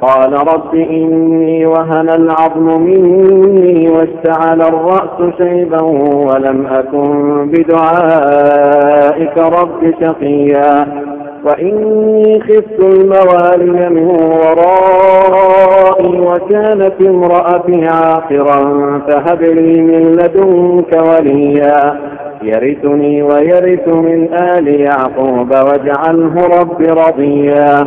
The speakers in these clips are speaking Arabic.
قال رب إني وهن العظم مني واشتعل الرأس شيبا ولم أكن بدعائك رب شقيا وإني خفت الموالي من ورائي وكانت امرأتي عاقرا فهب لي من لدنك وليا يرثني ويرث من آل يعقوب واجعله رب رضيا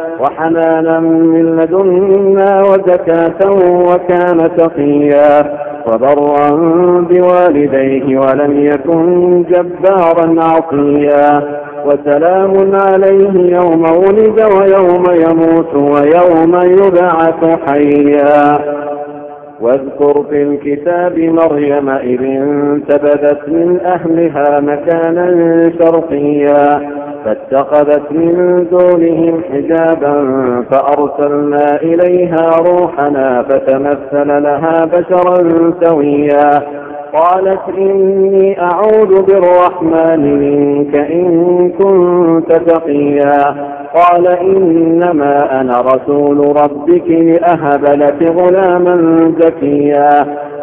وحنانا من لدنا وزكاة وكان تقيا وبرا بوالديه ولم يكن جبارا عصيا وسلام عليه يوم ولد ويوم يموت ويوم يبعث حيا واذكر في الكتاب مريم إذ انتبذت من أهلها مكانا شرقيا فاتخذت من دونهم حجابا فأرسلنا إليها روحنا فتمثل لها بشرا سويا. قالت إني أعوذ بالرحمن منك إن كنت تقيا. قال إنما أنا رسول ربك لأهب لك غلاما زكيا.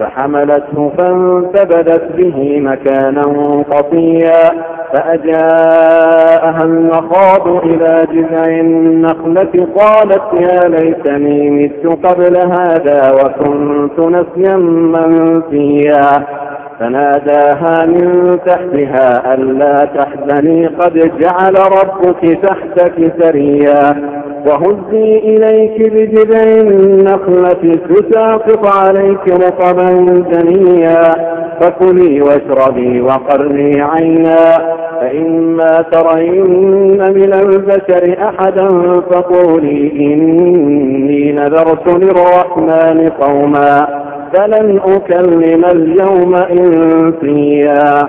فحملته فانتبذت به مكانا قصيا فأجاءها المخاض إلى جذع النخلة قالت يا ليتني مت قبل هذا وكنت نسيا منسيا فناداها من تحتها ألا تحزني قد جعل ربك تحتك سريا وهزي إليك بجذع النخلة تساقط عليك رطبا جنيا فكلي واشربي وقرني عينا. فإما ترين من البشر أحدا فقولي إني نذرت للرحمن قوما. فلن أكلم اليوم إنسيا.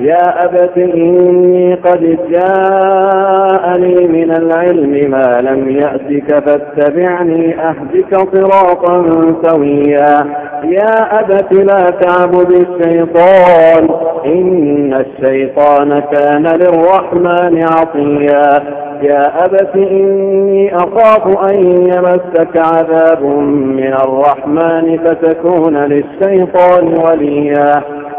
يا أبت إني قد جاءني من العلم ما لم يأتك فاتبعني أهدك صراطا سويا. يا أبت لا تعبد الشيطان إن الشيطان كان للرحمن عصيا. يا أبت إني أخاف أن يمسك عذاب من الرحمن فتكون للشيطان وليا.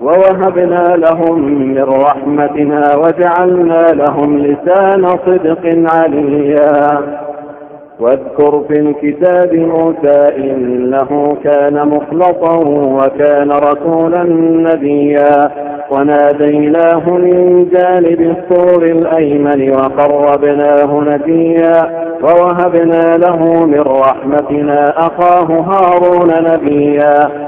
ووهبنا لهم من رحمتنا وجعلنا لهم لسان صدق عليا. واذكر في الكتاب موسى إنه كان مخلصا وكان رسولا نبيا. وناديناه من جانب الطور الأيمن وقربناه نبيا ووهبنا له من رحمتنا أخاه هارون نبيا.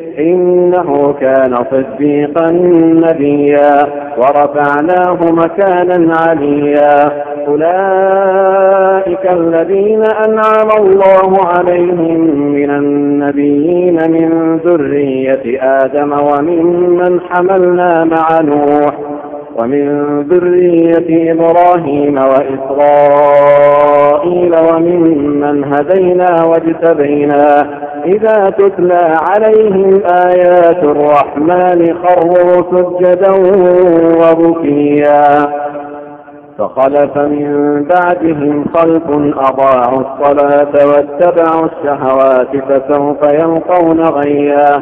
إنه كان صديقا نبيا ورفعناه مكانا عليا. أولئك الذين أنعم الله عليهم من النبيين من ذرية آدم وممن حملنا مع نوح. ومن ذرية إبراهيم وإسرائيل وممن هدينا واجتبينا إذا تتلى عليهم آيات الرحمن خروا سجدا وبكيا. فخلف من بعدهم خلف أضاعوا الصلاة واتبعوا الشهوات فسوف يلقون غيا.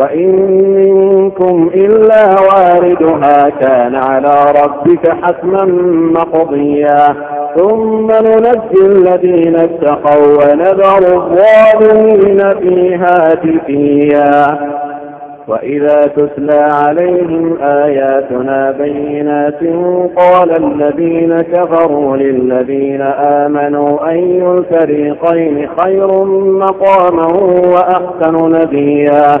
وإن منكم إلا واردها كان على ربك حتما مقضيا. ثم ننجي الذين اتقوا ونذر الظالمين فيها جثيا وإذا تتلى عليهم آياتنا بينات قال الذين كفروا للذين آمنوا أي الفريقين خير مقاما وأحسن نديا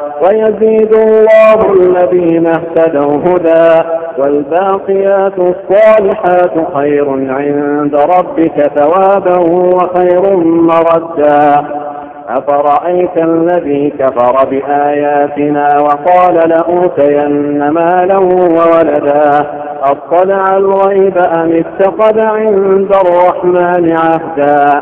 ويزيد الله الذين اهتدوا هدى والباقيات الصالحات خير عند ربك ثوابا وخير مردا. أفرأيت الذي كفر بآياتنا وقال لأوتين مالا وولدا؟ أطلع الغيب أم اتخذ عند الرحمن عهدا؟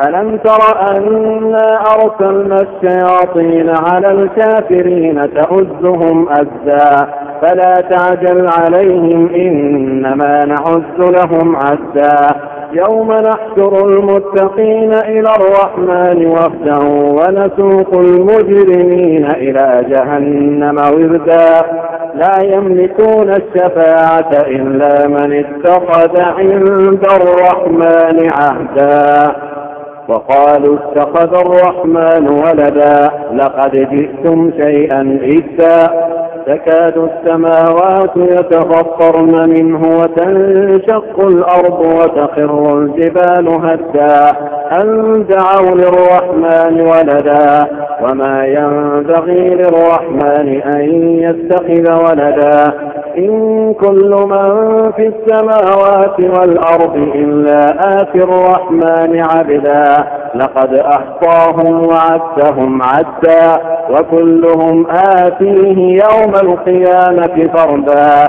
ألم تر أنا أرسلنا الشياطين على الكافرين تؤزهم أزا فلا تعجل عليهم إنما نعز لهم عزا يوم نحشر المتقين إلى الرحمن وفدا ونسوق المجرمين إلى جهنم وردا لا يملكون الشفاعة إلا من اتخذ عند الرحمن عهدا وقالوا اتخذ الرحمن ولدا لقد جئتم شيئا إدا تكاد السماوات يتفطرن منه وتنشق الأرض وتخر الجبال هدا. أن دعوا للرحمن ولدا وما ينبغي للرحمن أن يتخذ ولدا. إن كل من في السماوات والأرض إلا آتي الرحمن عبدا. لقد أحصاهم وعدتهم عدا وكلهم آتيه يوم القيامة فردا.